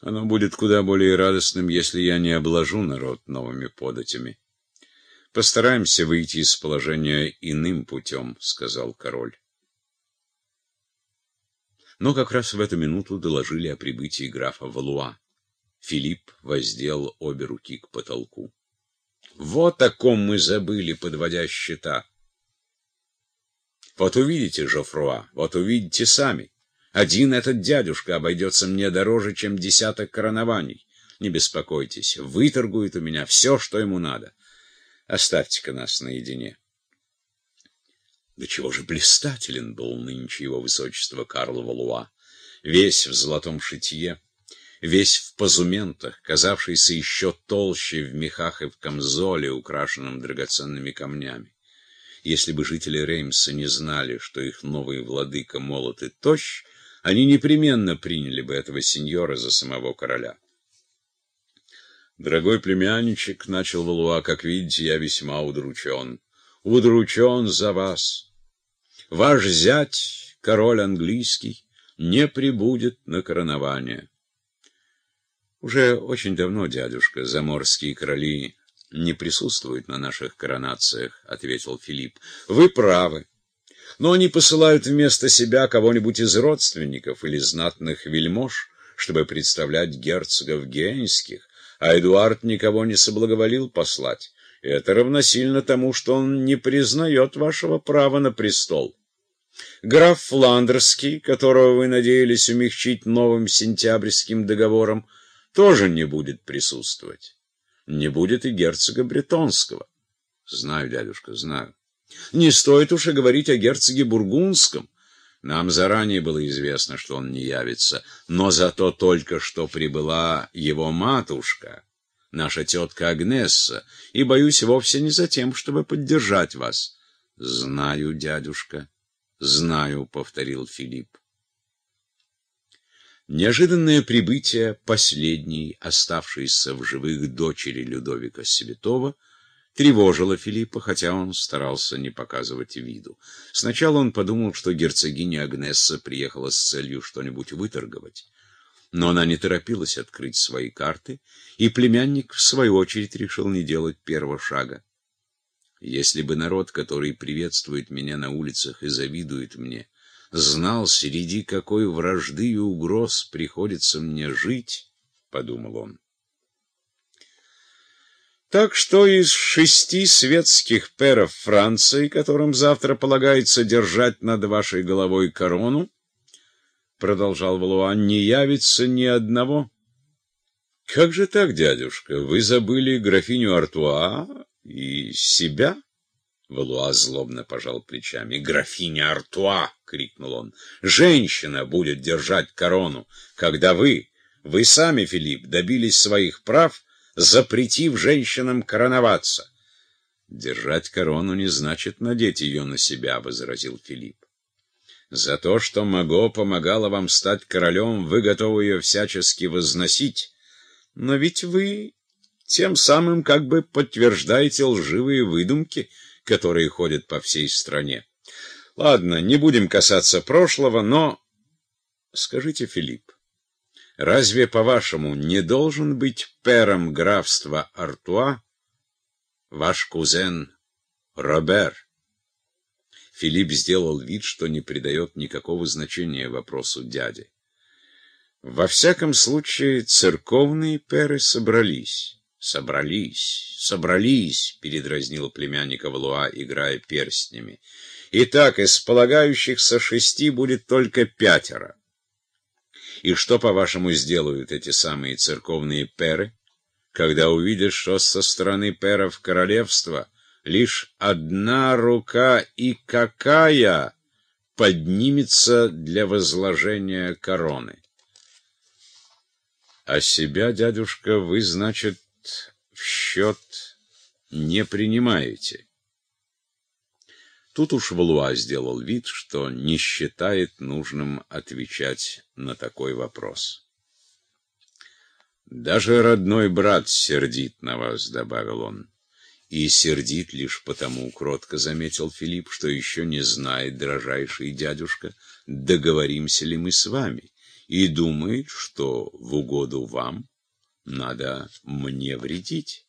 Оно будет куда более радостным, если я не обложу народ новыми податями. Постараемся выйти из положения иным путем, — сказал король. Но как раз в эту минуту доложили о прибытии графа Валуа. Филипп воздел обе руки к потолку. Вот о ком мы забыли, подводя счета. Вот увидите, Жофруа, вот увидите сами. Один этот дядюшка обойдется мне дороже, чем десяток коронований. Не беспокойтесь, выторгует у меня все, что ему надо. Оставьте-ка нас наедине. Да чего же блистателен был нынче его высочество Карл Валуа, весь в золотом шитье, весь в позументах, казавшийся еще толще в мехах и в камзоле, украшенном драгоценными камнями. Если бы жители Реймса не знали, что их новый владыка молод и тощ, они непременно приняли бы этого сеньора за самого короля. «Дорогой племянничек», — начал Валуа, — «как видите, я весьма удручен. Удручен за вас. Ваш зять, король английский, не прибудет на коронование». «Уже очень давно, дядюшка, заморские короли не присутствуют на наших коронациях», — ответил Филипп. «Вы правы но они посылают вместо себя кого-нибудь из родственников или знатных вельмож, чтобы представлять герцогов генских, а Эдуард никого не соблаговолил послать. Это равносильно тому, что он не признает вашего права на престол. Граф Фландерский, которого вы надеялись умягчить новым сентябрьским договором, тоже не будет присутствовать. Не будет и герцога Бретонского. Знаю, дядюшка, знаю. Не стоит уж и говорить о герцоге Бургундском. Нам заранее было известно, что он не явится, но зато только что прибыла его матушка, наша тетка Агнесса, и, боюсь, вовсе не за тем, чтобы поддержать вас. — Знаю, дядюшка, знаю, — повторил Филипп. Неожиданное прибытие последней, оставшейся в живых дочери Людовика Святого, — тревожило Филиппа, хотя он старался не показывать виду. Сначала он подумал, что герцогиня Агнесса приехала с целью что-нибудь выторговать. Но она не торопилась открыть свои карты, и племянник, в свою очередь, решил не делать первого шага. Если бы народ, который приветствует меня на улицах и завидует мне, знал, среди какой вражды и угроз приходится мне жить, — подумал он, так что из шести светских перов Франции, которым завтра полагается держать над вашей головой корону, продолжал Валуа, не явится ни одного. Как же так, дядюшка? Вы забыли графиню Артуа и себя? Валуа злобно пожал плечами. «Графиня Артуа!» — крикнул он. «Женщина будет держать корону, когда вы, вы сами, Филипп, добились своих прав, запретив женщинам короноваться. «Держать корону не значит надеть ее на себя», — возразил Филипп. «За то, что Маго помогала вам стать королем, вы готовы ее всячески возносить. Но ведь вы тем самым как бы подтверждаете лживые выдумки, которые ходят по всей стране. Ладно, не будем касаться прошлого, но... Скажите, Филипп, Разве, по-вашему, не должен быть пером графства Артуа ваш кузен Робер? Филипп сделал вид, что не придает никакого значения вопросу дяди. Во всяком случае, церковные перы собрались. Собрались, собрались, передразнил племянника Валуа, играя перстнями. Итак, из полагающихся шести будет только пятеро. И что, по-вашему, сделают эти самые церковные перы, когда увидят, что со стороны перов королевства лишь одна рука и какая поднимется для возложения короны? А себя, дядюшка, вы, значит, в счет не принимаете. Тут уж Валуа сделал вид, что не считает нужным отвечать на такой вопрос. «Даже родной брат сердит на вас», — добавил он. «И сердит лишь потому, — кротко заметил Филипп, — что еще не знает, дрожайший дядюшка, договоримся ли мы с вами, и думает, что в угоду вам надо мне вредить.